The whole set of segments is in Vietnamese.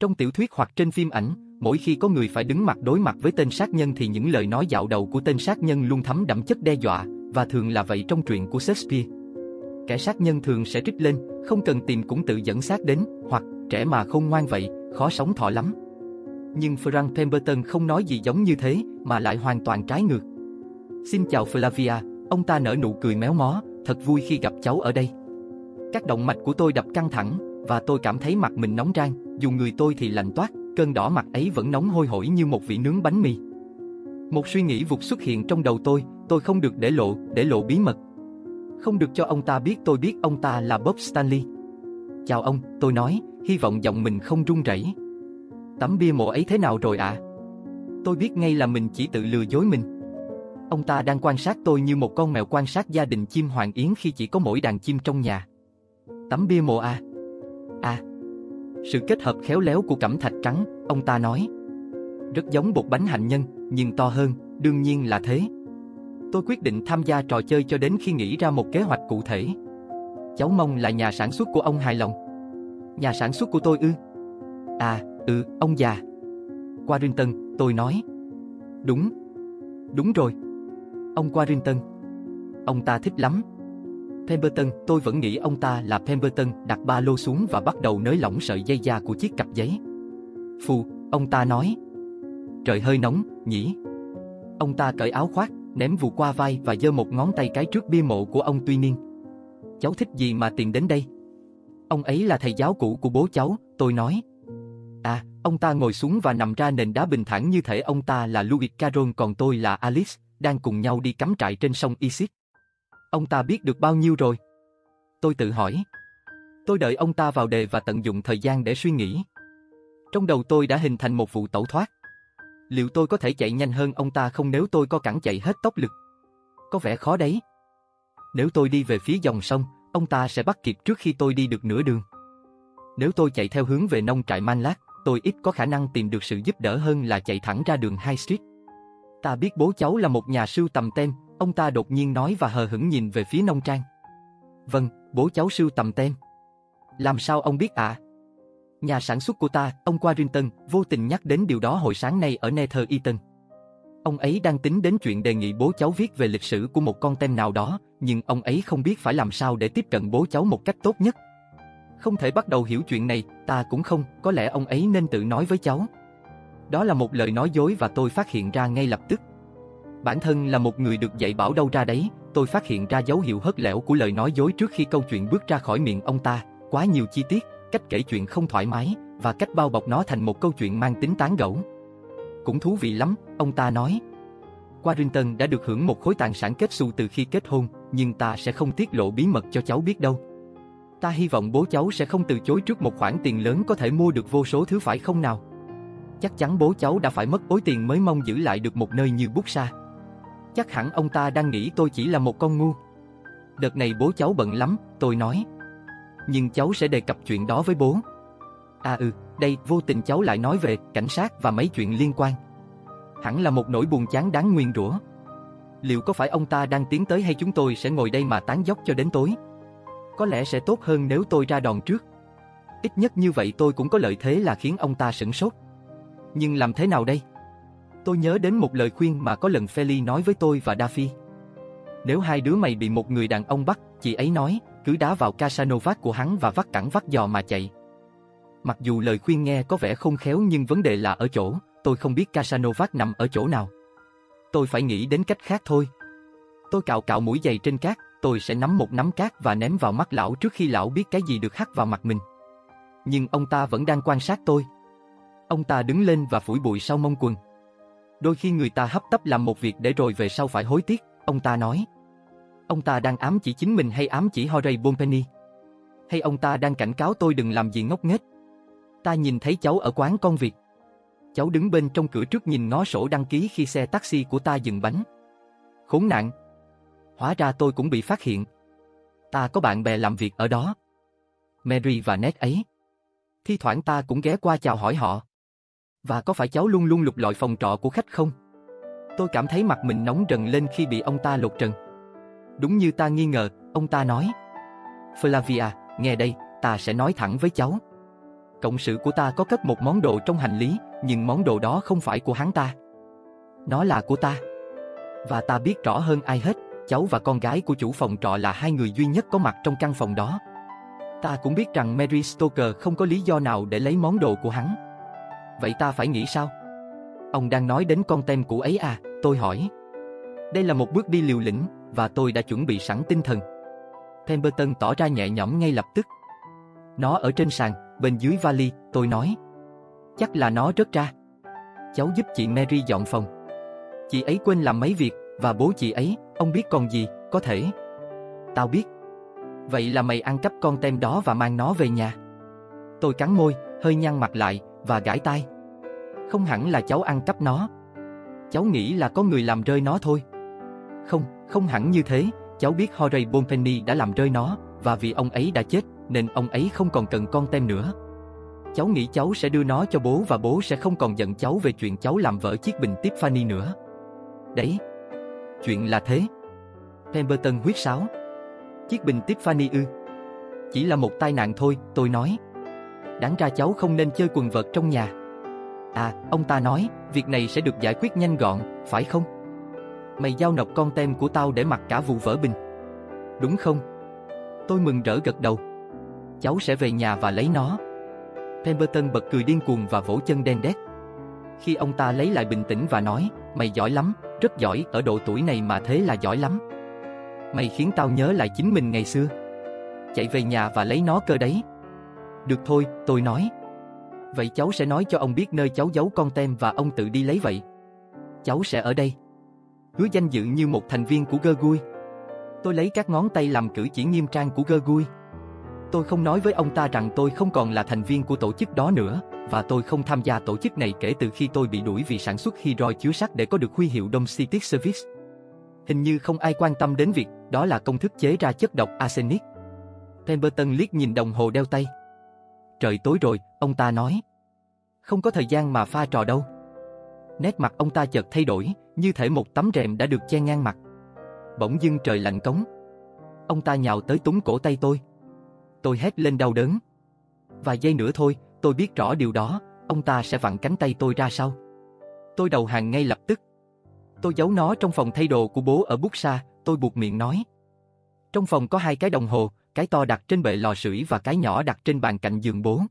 Trong tiểu thuyết hoặc trên phim ảnh, mỗi khi có người phải đứng mặt đối mặt với tên sát nhân thì những lời nói dạo đầu của tên sát nhân luôn thấm đậm chất đe dọa, và thường là vậy trong truyện của Shakespeare. Kẻ sát nhân thường sẽ trích lên, không cần tìm cũng tự dẫn sát đến, hoặc trẻ mà không ngoan vậy, khó sống thọ lắm. Nhưng Frank Pemberton không nói gì giống như thế, mà lại hoàn toàn trái ngược. Xin chào Flavia, ông ta nở nụ cười méo mó, thật vui khi gặp cháu ở đây. Các động mạch của tôi đập căng thẳng, và tôi cảm thấy mặt mình nóng rang, dù người tôi thì lạnh toát, cơn đỏ mặt ấy vẫn nóng hôi hổi như một vị nướng bánh mì. Một suy nghĩ vụt xuất hiện trong đầu tôi, tôi không được để lộ, để lộ bí mật. Không được cho ông ta biết tôi biết ông ta là Bob Stanley. Chào ông, tôi nói, hy vọng giọng mình không run rẩy. Tấm bia mộ ấy thế nào rồi ạ? À? Tôi biết ngay là mình chỉ tự lừa dối mình. Ông ta đang quan sát tôi như một con mèo quan sát gia đình chim hoàng yến khi chỉ có mỗi đàn chim trong nhà. Tấm bia mộ à? À. Sự kết hợp khéo léo của cẩm thạch trắng, ông ta nói. Rất giống bột bánh hạnh nhân, nhưng to hơn, đương nhiên là thế. Tôi quyết định tham gia trò chơi cho đến khi nghĩ ra một kế hoạch cụ thể. Cháu mong là nhà sản xuất của ông hài lòng. Nhà sản xuất của tôi ư? À, ừ, ông già. Warrington, tôi nói. Đúng. Đúng rồi. Ông Warrington. Ông ta thích lắm. Pemberton, tôi vẫn nghĩ ông ta là Pemberton đặt ba lô xuống và bắt đầu nới lỏng sợi dây da của chiếc cặp giấy. Phù, ông ta nói. Trời hơi nóng, nhỉ? Ông ta cởi áo khoác, ném vụ qua vai và giơ một ngón tay cái trước bia mộ của ông Tuy Niên. Cháu thích gì mà tiền đến đây? Ông ấy là thầy giáo cũ của bố cháu, tôi nói. À, ông ta ngồi xuống và nằm ra nền đá bình thản như thể ông ta là Louis Caron còn tôi là Alice, đang cùng nhau đi cắm trại trên sông Isis. Ông ta biết được bao nhiêu rồi? Tôi tự hỏi. Tôi đợi ông ta vào đề và tận dụng thời gian để suy nghĩ. Trong đầu tôi đã hình thành một vụ tẩu thoát. Liệu tôi có thể chạy nhanh hơn ông ta không nếu tôi có cẳng chạy hết tốc lực? Có vẻ khó đấy. Nếu tôi đi về phía dòng sông, ông ta sẽ bắt kịp trước khi tôi đi được nửa đường. Nếu tôi chạy theo hướng về nông trại Manlat, tôi ít có khả năng tìm được sự giúp đỡ hơn là chạy thẳng ra đường High Street. Ta biết bố cháu là một nhà sưu tầm tem, ông ta đột nhiên nói và hờ hững nhìn về phía nông trang. Vâng, bố cháu sưu tầm tem. Làm sao ông biết ạ? À? Nhà sản xuất của ta, ông Warrington, vô tình nhắc đến điều đó hồi sáng nay ở Nether Eaton. Ông ấy đang tính đến chuyện đề nghị bố cháu viết về lịch sử của một con tem nào đó, nhưng ông ấy không biết phải làm sao để tiếp cận bố cháu một cách tốt nhất. Không thể bắt đầu hiểu chuyện này, ta cũng không, có lẽ ông ấy nên tự nói với cháu. Đó là một lời nói dối và tôi phát hiện ra ngay lập tức. Bản thân là một người được dạy bảo đâu ra đấy, tôi phát hiện ra dấu hiệu hất lẻo của lời nói dối trước khi câu chuyện bước ra khỏi miệng ông ta, quá nhiều chi tiết, cách kể chuyện không thoải mái, và cách bao bọc nó thành một câu chuyện mang tính tán gẫu. Cũng thú vị lắm, ông ta nói. Warrington đã được hưởng một khối tài sản kết xu từ khi kết hôn, nhưng ta sẽ không tiết lộ bí mật cho cháu biết đâu. Ta hy vọng bố cháu sẽ không từ chối trước một khoản tiền lớn có thể mua được vô số thứ phải không nào? Chắc chắn bố cháu đã phải mất bối tiền mới mong giữ lại được một nơi như bút sa. Chắc hẳn ông ta đang nghĩ tôi chỉ là một con ngu. Đợt này bố cháu bận lắm, tôi nói. Nhưng cháu sẽ đề cập chuyện đó với bố. À ừ, đây vô tình cháu lại nói về cảnh sát và mấy chuyện liên quan. Hẳn là một nỗi buồn chán đáng nguyên rủa. Liệu có phải ông ta đang tiến tới hay chúng tôi sẽ ngồi đây mà tán dốc cho đến tối? Có lẽ sẽ tốt hơn nếu tôi ra đòn trước. Ít nhất như vậy tôi cũng có lợi thế là khiến ông ta sửng sốt. Nhưng làm thế nào đây? Tôi nhớ đến một lời khuyên mà có lần Feli nói với tôi và Daffy. Nếu hai đứa mày bị một người đàn ông bắt, chị ấy nói, cứ đá vào Casanova của hắn và vắt cẳng vắt giò mà chạy. Mặc dù lời khuyên nghe có vẻ không khéo nhưng vấn đề là ở chỗ, tôi không biết Casanova nằm ở chỗ nào. Tôi phải nghĩ đến cách khác thôi. Tôi cạo cạo mũi giày trên cát, tôi sẽ nắm một nắm cát và ném vào mắt lão trước khi lão biết cái gì được hắt vào mặt mình. Nhưng ông ta vẫn đang quan sát tôi. Ông ta đứng lên và phủi bụi sau mông quần. Đôi khi người ta hấp tấp làm một việc để rồi về sau phải hối tiếc, ông ta nói. Ông ta đang ám chỉ chính mình hay ám chỉ Horay bonpenny? Hay ông ta đang cảnh cáo tôi đừng làm gì ngốc nghếch? Ta nhìn thấy cháu ở quán con việc. Cháu đứng bên trong cửa trước nhìn ngó sổ đăng ký khi xe taxi của ta dừng bánh. Khốn nạn. Hóa ra tôi cũng bị phát hiện. Ta có bạn bè làm việc ở đó. Mary và Ned ấy. Thi thoảng ta cũng ghé qua chào hỏi họ. Và có phải cháu luôn luôn lục lọi phòng trọ của khách không? Tôi cảm thấy mặt mình nóng rần lên khi bị ông ta lột trần. Đúng như ta nghi ngờ, ông ta nói. Flavia, nghe đây, ta sẽ nói thẳng với cháu. Cộng sự của ta có cất một món đồ trong hành lý, nhưng món đồ đó không phải của hắn ta. Nó là của ta. Và ta biết rõ hơn ai hết, cháu và con gái của chủ phòng trọ là hai người duy nhất có mặt trong căn phòng đó. Ta cũng biết rằng Mary Stoker không có lý do nào để lấy món đồ của hắn. Vậy ta phải nghĩ sao? Ông đang nói đến con tem cũ ấy à, tôi hỏi. Đây là một bước đi liều lĩnh, và tôi đã chuẩn bị sẵn tinh thần. Pemberton tỏ ra nhẹ nhõm ngay lập tức. Nó ở trên sàn, bên dưới vali, tôi nói. Chắc là nó rớt ra. Cháu giúp chị Mary dọn phòng. Chị ấy quên làm mấy việc, và bố chị ấy, ông biết còn gì, có thể. Tao biết. Vậy là mày ăn cắp con tem đó và mang nó về nhà. Tôi cắn môi, hơi nhăn mặt lại, và gãi tai. Không hẳn là cháu ăn cắp nó. Cháu nghĩ là có người làm rơi nó thôi. Không, không hẳn như thế, cháu biết Horay Bonpenny đã làm rơi nó, và vì ông ấy đã chết, nên ông ấy không còn cần con tem nữa. Cháu nghĩ cháu sẽ đưa nó cho bố và bố sẽ không còn giận cháu về chuyện cháu làm vỡ chiếc bình Tiffany nữa. Đấy, chuyện là thế. Pemberton huyết sáo. Chiếc bình Tiffany ư. Chỉ là một tai nạn thôi, tôi nói. Đáng ra cháu không nên chơi quần vợt trong nhà. À, ông ta nói, việc này sẽ được giải quyết nhanh gọn, phải không? Mày giao nộp con tem của tao để mặc cả vụ vỡ bình. Đúng không? Tôi mừng rỡ gật đầu. Cháu sẽ về nhà và lấy nó. Pemberton bật cười điên cuồng và vỗ chân đen đét. Khi ông ta lấy lại bình tĩnh và nói, mày giỏi lắm, rất giỏi, ở độ tuổi này mà thế là giỏi lắm. Mày khiến tao nhớ lại chính mình ngày xưa. Chạy về nhà và lấy nó cơ đấy. Được thôi, tôi nói. Vậy cháu sẽ nói cho ông biết nơi cháu giấu con tem và ông tự đi lấy vậy. Cháu sẽ ở đây. Hứa danh dự như một thành viên của gơ gui. Tôi lấy các ngón tay làm cử chỉ nghiêm trang của gơ gui. Tôi không nói với ông ta rằng tôi không còn là thành viên của tổ chức đó nữa, và tôi không tham gia tổ chức này kể từ khi tôi bị đuổi vì sản xuất hydro chứa sắt để có được huy hiệu Dom City Service. Hình như không ai quan tâm đến việc đó là công thức chế ra chất độc arsenic. Pemberton liếc nhìn đồng hồ đeo tay. Trời tối rồi, ông ta nói. Không có thời gian mà pha trò đâu. Nét mặt ông ta chợt thay đổi, như thể một tấm rèm đã được che ngang mặt. Bỗng dưng trời lạnh cống. Ông ta nhào tới túng cổ tay tôi. Tôi hét lên đau đớn. Vài giây nữa thôi, tôi biết rõ điều đó, ông ta sẽ vặn cánh tay tôi ra sau. Tôi đầu hàng ngay lập tức. Tôi giấu nó trong phòng thay đồ của bố ở bút xa, tôi buộc miệng nói. Trong phòng có hai cái đồng hồ, cái to đặt trên bệ lò sưởi và cái nhỏ đặt trên bàn cạnh giường bố.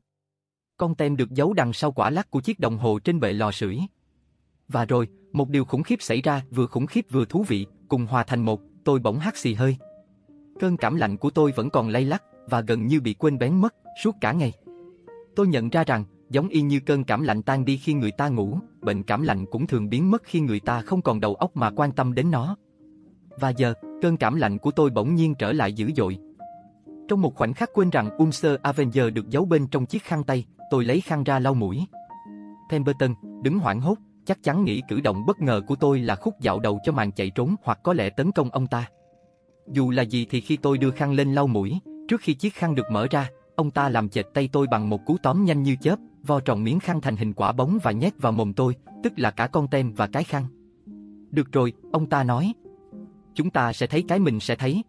Con tem được giấu đằng sau quả lắc của chiếc đồng hồ trên bệ lò sưởi. Và rồi, một điều khủng khiếp xảy ra, vừa khủng khiếp vừa thú vị, cùng hòa thành một, tôi bỗng hắt xì hơi. Cơn cảm lạnh của tôi vẫn còn lay lắc và gần như bị quên bén mất suốt cả ngày. Tôi nhận ra rằng, giống y như cơn cảm lạnh tan đi khi người ta ngủ, bệnh cảm lạnh cũng thường biến mất khi người ta không còn đầu óc mà quan tâm đến nó. Và giờ, cơn cảm lạnh của tôi bỗng nhiên trở lại dữ dội. Trong một khoảnh khắc quên rằng Ulster Avenger được giấu bên trong chiếc khăn tay, tôi lấy khăn ra lau mũi. Pemberton, đứng hoảng hốt, chắc chắn nghĩ cử động bất ngờ của tôi là khúc dạo đầu cho màn chạy trốn hoặc có lẽ tấn công ông ta. Dù là gì thì khi tôi đưa khăn lên lau mũi, trước khi chiếc khăn được mở ra, ông ta làm chệch tay tôi bằng một cú tóm nhanh như chớp, vo tròn miếng khăn thành hình quả bóng và nhét vào mồm tôi, tức là cả con tem và cái khăn. Được rồi, ông ta nói. Chúng ta sẽ thấy cái mình sẽ thấy.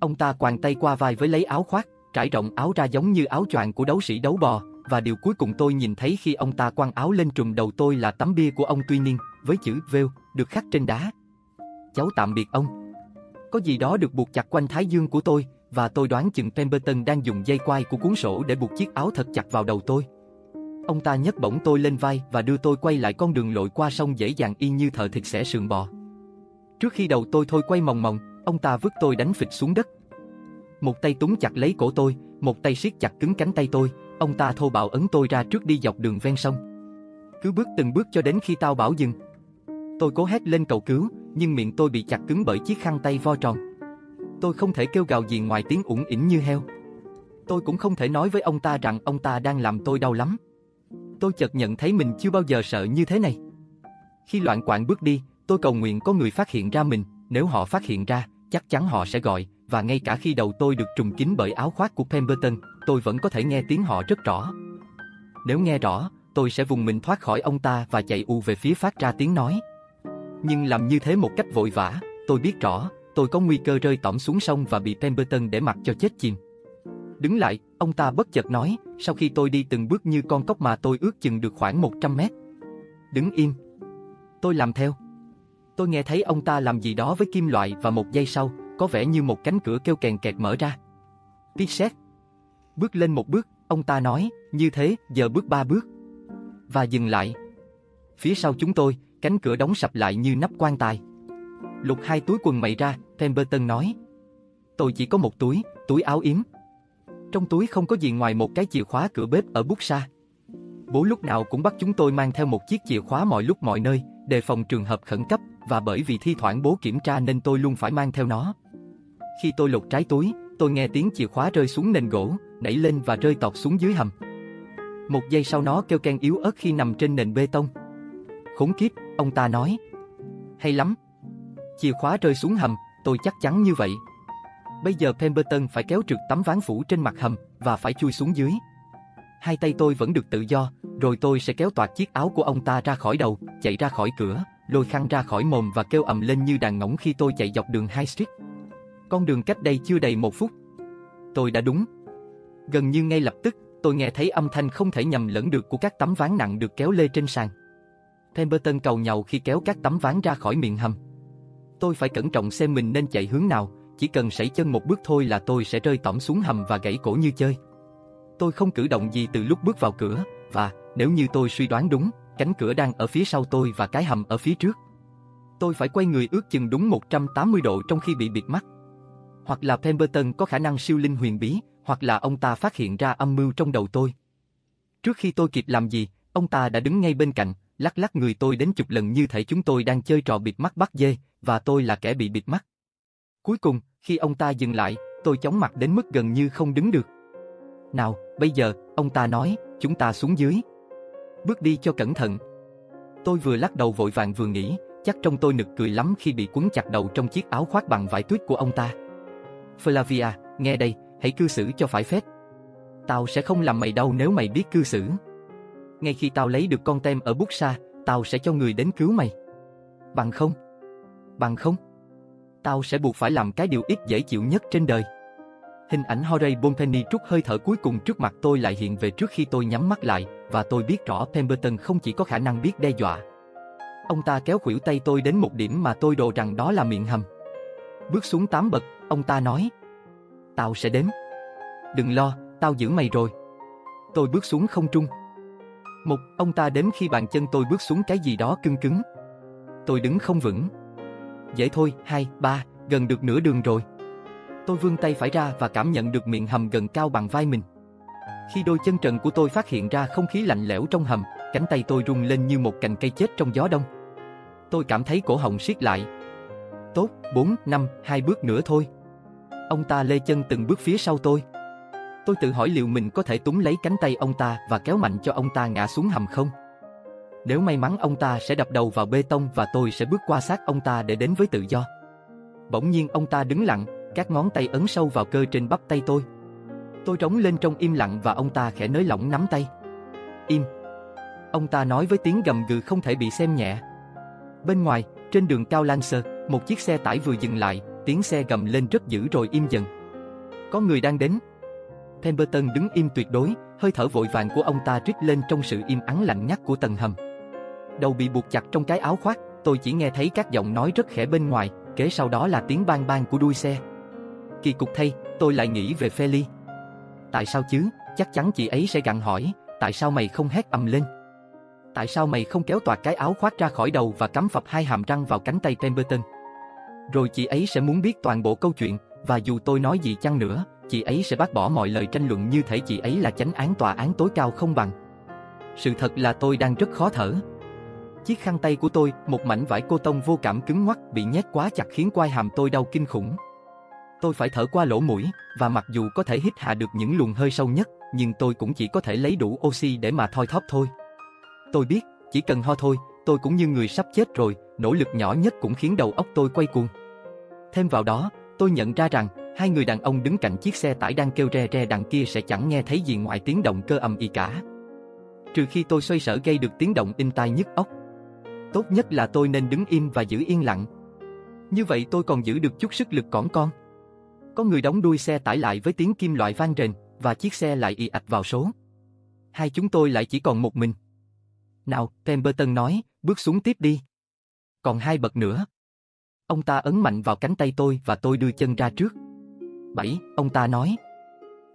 Ông ta quàng tay qua vai với lấy áo khoác, trải rộng áo ra giống như áo choàng của đấu sĩ đấu bò, và điều cuối cùng tôi nhìn thấy khi ông ta quăng áo lên trùm đầu tôi là tấm bia của ông Tuy Niên, với chữ Vêu, được khắc trên đá. Cháu tạm biệt ông. Có gì đó được buộc chặt quanh thái dương của tôi, và tôi đoán chừng Pemberton đang dùng dây quai của cuốn sổ để buộc chiếc áo thật chặt vào đầu tôi. Ông ta nhấc bổng tôi lên vai và đưa tôi quay lại con đường lội qua sông dễ dàng y như thợ thịt xẻ sườn bò. Trước khi đầu tôi thôi quay mòng mòng, ông ta vứt tôi đánh phịch xuống đất. Một tay túng chặt lấy cổ tôi, một tay siết chặt cứng cánh tay tôi, ông ta thô bạo ấn tôi ra trước đi dọc đường ven sông. Cứ bước từng bước cho đến khi tao bảo dừng. Tôi cố hét lên cầu cứu, nhưng miệng tôi bị chặt cứng bởi chiếc khăn tay vo tròn. Tôi không thể kêu gào gì ngoài tiếng ủng ỉn như heo. Tôi cũng không thể nói với ông ta rằng ông ta đang làm tôi đau lắm. Tôi chợt nhận thấy mình chưa bao giờ sợ như thế này. Khi loạn quạng bước đi, tôi cầu nguyện có người phát hiện ra mình, nếu họ phát hiện ra, chắc chắn họ sẽ gọi, và ngay cả khi đầu tôi được trùng kín bởi áo khoác của Pemberton, tôi vẫn có thể nghe tiếng họ rất rõ. Nếu nghe rõ, tôi sẽ vùng mình thoát khỏi ông ta và chạy u về phía phát ra tiếng nói. Nhưng làm như thế một cách vội vã, tôi biết rõ, tôi có nguy cơ rơi tỏm xuống sông và bị Pemberton để mặc cho chết chìm. đứng lại, ông ta bất chợt nói, sau khi tôi đi từng bước như con cóc mà tôi ước chừng được khoảng 100 mét. Đứng im. Tôi làm theo. Tôi nghe thấy ông ta làm gì đó với kim loại và một giây sau, có vẻ như một cánh cửa kêu kèn kẹt mở ra. Pixet. Bước lên một bước, ông ta nói, như thế, giờ bước ba bước. Và dừng lại. Phía sau chúng tôi, cánh cửa đóng sập lại như nắp quan tài. Lục hai túi quần mày ra, Pemberton nói. Tôi chỉ có một túi, túi áo yếm. Trong túi không có gì ngoài một cái chìa khóa cửa bếp ở bút xa. Bố lúc nào cũng bắt chúng tôi mang theo một chiếc chìa khóa mọi lúc mọi nơi, đề phòng trường hợp khẩn cấp, và bởi vì thi thoảng bố kiểm tra nên tôi luôn phải mang theo nó. Khi tôi lột trái túi, tôi nghe tiếng chìa khóa rơi xuống nền gỗ, nảy lên và rơi tọt xuống dưới hầm. Một giây sau nó kêu ken yếu ớt khi nằm trên nền bê tông. Khốn kiếp, ông ta nói. Hay lắm. Chìa khóa rơi xuống hầm, tôi chắc chắn như vậy. Bây giờ Pemberton phải kéo trượt tấm ván phủ trên mặt hầm và phải chui xuống dưới. Hai tay tôi vẫn được tự do, rồi tôi sẽ kéo toạc chiếc áo của ông ta ra khỏi đầu, chạy ra khỏi cửa, lôi khăn ra khỏi mồm và kêu ầm lên như đàn ngỗng khi tôi chạy dọc đường High Street. Con đường cách đây chưa đầy một phút. Tôi đã đúng. Gần như ngay lập tức, tôi nghe thấy âm thanh không thể nhầm lẫn được của các tấm ván nặng được kéo lê trên sàn. Pemberton cầu nhàu khi kéo các tấm ván ra khỏi miệng hầm. Tôi phải cẩn trọng xem mình nên chạy hướng nào, chỉ cần sảy chân một bước thôi là tôi sẽ rơi tỏm xuống hầm và gãy cổ như chơi. Tôi không cử động gì từ lúc bước vào cửa, và, nếu như tôi suy đoán đúng, cánh cửa đang ở phía sau tôi và cái hầm ở phía trước. Tôi phải quay người ước chừng đúng 180 độ trong khi bị bịt mắt. Hoặc là Pemberton có khả năng siêu linh huyền bí, hoặc là ông ta phát hiện ra âm mưu trong đầu tôi. Trước khi tôi kịp làm gì, ông ta đã đứng ngay bên cạnh, lắc lắc người tôi đến chục lần như thể chúng tôi đang chơi trò bịt mắt bắt dê, và tôi là kẻ bị bịt mắt. Cuối cùng, khi ông ta dừng lại, tôi chóng mặt đến mức gần như không đứng được. Nào, bây giờ, ông ta nói, chúng ta xuống dưới. Bước đi cho cẩn thận. Tôi vừa lắc đầu vội vàng vừa nghĩ, chắc trong tôi nực cười lắm khi bị quấn chặt đầu trong chiếc áo khoác bằng vải tuyết của ông ta. Flavia, nghe đây, hãy cư xử cho phải phép. Tao sẽ không làm mày đau nếu mày biết cư xử. Ngay khi tao lấy được con tem ở bút xa tao sẽ cho người đến cứu mày. Bằng không? Bằng không? Tao sẽ buộc phải làm cái điều ít dễ chịu nhất trên đời. Hình ảnh Horay Bonpenny trút hơi thở cuối cùng trước mặt tôi lại hiện về trước khi tôi nhắm mắt lại, và tôi biết rõ Pemberton không chỉ có khả năng biết đe dọa. Ông ta kéo khuỷu tay tôi đến một điểm mà tôi đồ rằng đó là miệng hầm. Bước xuống tám bậc, ông ta nói. Tao sẽ đến. Đừng lo, tao giữ mày rồi. Tôi bước xuống không trung. Một, ông ta đếm khi bàn chân tôi bước xuống cái gì đó cưng cứng. Tôi đứng không vững. Dễ thôi, hai, ba, gần được nửa đường rồi. Tôi vươn tay phải ra và cảm nhận được miệng hầm gần cao bằng vai mình. Khi đôi chân trần của tôi phát hiện ra không khí lạnh lẽo trong hầm, cánh tay tôi rung lên như một cành cây chết trong gió đông. Tôi cảm thấy cổ họng siết lại. Tốt, 4, 5, hai bước nữa thôi. Ông ta lê chân từng bước phía sau tôi. Tôi tự hỏi liệu mình có thể túm lấy cánh tay ông ta và kéo mạnh cho ông ta ngã xuống hầm không? Nếu may mắn ông ta sẽ đập đầu vào bê tông và tôi sẽ bước qua sát ông ta để đến với tự do. Bỗng nhiên ông ta đứng lặng, các ngón tay ấn sâu vào cơ trên bắp tay tôi. Tôi trống lên trong im lặng và ông ta khẽ nới lỏng nắm tay. Im. Ông ta nói với tiếng gầm gừ không thể bị xem nhẹ. Bên ngoài, trên đường cao Lancer, một chiếc xe tải vừa dừng lại, tiếng xe gầm lên rất dữ rồi im dần. Có người đang đến. Pemberton đứng im tuyệt đối, hơi thở vội vàng của ông ta rít lên trong sự im ắng lạnh ngắt của tầng hầm. Đầu bị buộc chặt trong cái áo khoác, tôi chỉ nghe thấy các giọng nói rất khẽ bên ngoài, kế sau đó là tiếng bang bang của đuôi xe. Kỳ cục thay, tôi lại nghĩ về Feli. Tại sao chứ, chắc chắn chị ấy sẽ gặng hỏi, tại sao mày không hét ầm lên? Tại sao mày không kéo toạc cái áo khoác ra khỏi đầu và cắm phập hai hàm răng vào cánh tay Pemberton? Rồi chị ấy sẽ muốn biết toàn bộ câu chuyện, và dù tôi nói gì chăng nữa, chị ấy sẽ bác bỏ mọi lời tranh luận như thể chị ấy là chánh án tòa án tối cao không bằng. Sự thật là tôi đang rất khó thở. Chiếc khăn tay của tôi, một mảnh vải cô tông vô cảm cứng ngoắc bị nhét quá chặt khiến quai hàm tôi đau kinh khủng. Tôi phải thở qua lỗ mũi, và mặc dù có thể hít hạ được những luồng hơi sâu nhất, nhưng tôi cũng chỉ có thể lấy đủ oxy để mà thoi thóp thôi. Tôi biết, chỉ cần ho thôi, tôi cũng như người sắp chết rồi, nỗ lực nhỏ nhất cũng khiến đầu óc tôi quay cuồng. Thêm vào đó, tôi nhận ra rằng, hai người đàn ông đứng cạnh chiếc xe tải đang kêu re re đằng kia sẽ chẳng nghe thấy gì ngoài tiếng động cơ ầm ĩ cả. Trừ khi tôi xoay sở gây được tiếng động in tai nhức óc. Tốt nhất là tôi nên đứng im và giữ yên lặng. Như vậy tôi còn giữ được chút sức lực cỏn con. Có người đóng đuôi xe tải lại với tiếng kim loại vang rền, và chiếc xe lại ì ạch vào số. Hai chúng tôi lại chỉ còn một mình. Nào, Pemberton nói, bước xuống tiếp đi. Còn hai bậc nữa. Ông ta ấn mạnh vào cánh tay tôi và tôi đưa chân ra trước. Bảy, ông ta nói.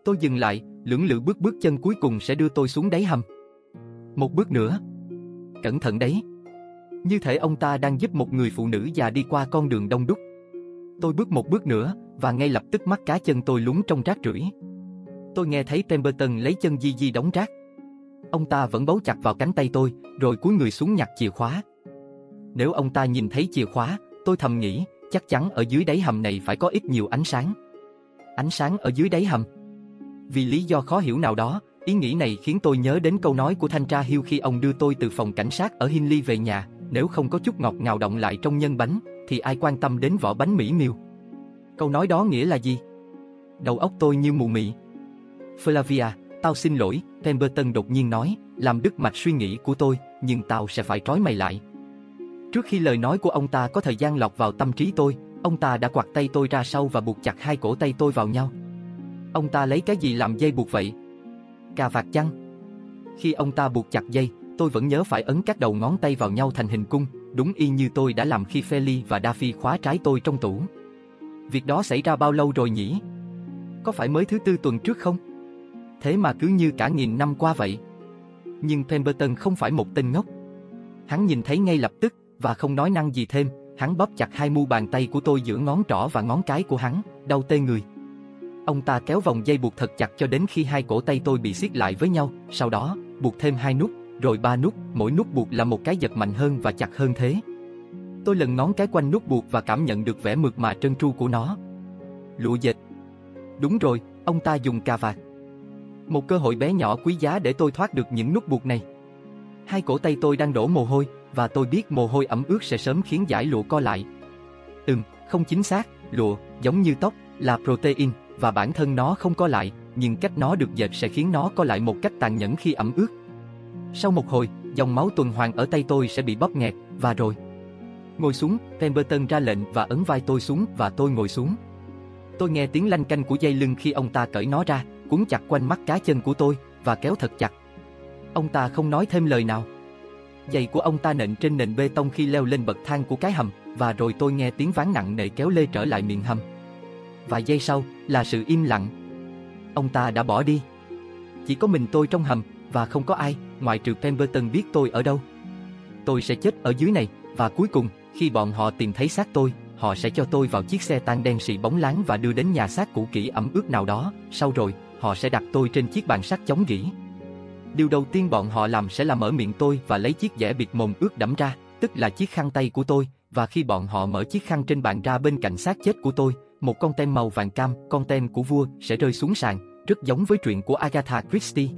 Tôi dừng lại, lưỡng lự bước bước chân cuối cùng sẽ đưa tôi xuống đáy hầm. Một bước nữa. Cẩn thận đấy. Như thể ông ta đang giúp một người phụ nữ già đi qua con đường đông đúc. Tôi bước một bước nữa, và ngay lập tức mắt cá chân tôi lún trong rác rưởi. Tôi nghe thấy Pemberton lấy chân Di Di đóng rác. Ông ta vẫn bấu chặt vào cánh tay tôi, rồi cúi người xuống nhặt chìa khóa. Nếu ông ta nhìn thấy chìa khóa, tôi thầm nghĩ, chắc chắn ở dưới đáy hầm này phải có ít nhiều ánh sáng. Ánh sáng ở dưới đáy hầm. Vì lý do khó hiểu nào đó, ý nghĩ này khiến tôi nhớ đến câu nói của thanh tra Hill khi ông đưa tôi từ phòng cảnh sát ở Hinley về nhà, nếu không có chút ngọt ngào động lại trong nhân bánh, thì ai quan tâm đến vỏ bánh mỹ miêu. Câu nói đó nghĩa là gì? Đầu óc tôi như mù mị. Flavia, tao xin lỗi, Pemberton đột nhiên nói, làm đứt mạch suy nghĩ của tôi, nhưng tao sẽ phải trói mày lại. Trước khi lời nói của ông ta có thời gian lọt vào tâm trí tôi, ông ta đã quạt tay tôi ra sau và buộc chặt hai cổ tay tôi vào nhau. Ông ta lấy cái gì làm dây buộc vậy? Cà vạt chăng? Khi ông ta buộc chặt dây, tôi vẫn nhớ phải ấn các đầu ngón tay vào nhau thành hình cung, đúng y như tôi đã làm khi Feli và Daffy khóa trái tôi trong tủ. Việc đó xảy ra bao lâu rồi nhỉ? Có phải mới thứ tư tuần trước không? Thế mà cứ như cả nghìn năm qua vậy. Nhưng Pemberton không phải một tên ngốc. Hắn nhìn thấy ngay lập tức, và không nói năng gì thêm, hắn bóp chặt hai mu bàn tay của tôi giữa ngón trỏ và ngón cái của hắn, đau tê người. Ông ta kéo vòng dây buộc thật chặt cho đến khi hai cổ tay tôi bị siết lại với nhau, sau đó, buộc thêm hai nút, rồi ba nút, mỗi nút buộc là một cái giật mạnh hơn và chặt hơn thế. Tôi lần ngón cái quanh nút buộc và cảm nhận được vẻ mượt mà trơn tru của nó. Lụa dệt. Đúng rồi, ông ta dùng cà vạt. Một cơ hội bé nhỏ quý giá để tôi thoát được những nút buộc này. Hai cổ tay tôi đang đổ mồ hôi, và tôi biết mồ hôi ẩm ướt sẽ sớm khiến giải lụa co lại. Ừm, không chính xác, lụa, giống như tóc, là protein, và bản thân nó không co lại, nhưng cách nó được dệt sẽ khiến nó co lại một cách tàn nhẫn khi ẩm ướt. Sau một hồi, dòng máu tuần hoàn ở tay tôi sẽ bị bóp nghẹt, và rồi. Ngồi xuống, Pemberton ra lệnh và ấn vai tôi xuống và tôi ngồi xuống. Tôi nghe tiếng lanh canh của dây lưng khi ông ta cởi nó ra, cuốn chặt quanh mắt cá chân của tôi và kéo thật chặt. Ông ta không nói thêm lời nào. Giày của ông ta nện trên nền bê tông khi leo lên bậc thang của cái hầm, và rồi tôi nghe tiếng ván nặng nề kéo lê trở lại miệng hầm. Vài giây sau là sự im lặng. Ông ta đã bỏ đi. Chỉ có mình tôi trong hầm, và không có ai, ngoại trừ Pemberton biết tôi ở đâu. Tôi sẽ chết ở dưới này, và cuối cùng, khi bọn họ tìm thấy xác tôi, họ sẽ cho tôi vào chiếc xe tan đen xị bóng láng và đưa đến nhà xác cũ kỹ ẩm ướt nào đó, sau rồi, họ sẽ đặt tôi trên chiếc bàn sắt chống gỉ. Điều đầu tiên bọn họ làm sẽ là mở miệng tôi và lấy chiếc dẻ bịt mồm ướt đẫm ra, tức là chiếc khăn tay của tôi, và khi bọn họ mở chiếc khăn trên bàn ra bên cạnh xác chết của tôi, một con tem màu vàng cam, con tem của vua, sẽ rơi xuống sàn, rất giống với truyện của Agatha Christie.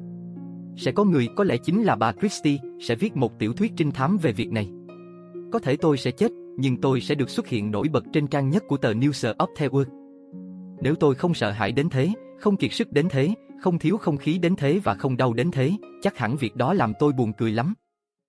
Sẽ có người, có lẽ chính là bà Christie, sẽ viết một tiểu thuyết trinh thám về việc này. Có thể tôi sẽ chết, nhưng tôi sẽ được xuất hiện nổi bật trên trang nhất của tờ News of the World. Nếu tôi không sợ hãi đến thế, không kiệt sức đến thế, không thiếu không khí đến thế và không đau đến thế, chắc hẳn việc đó làm tôi buồn cười lắm.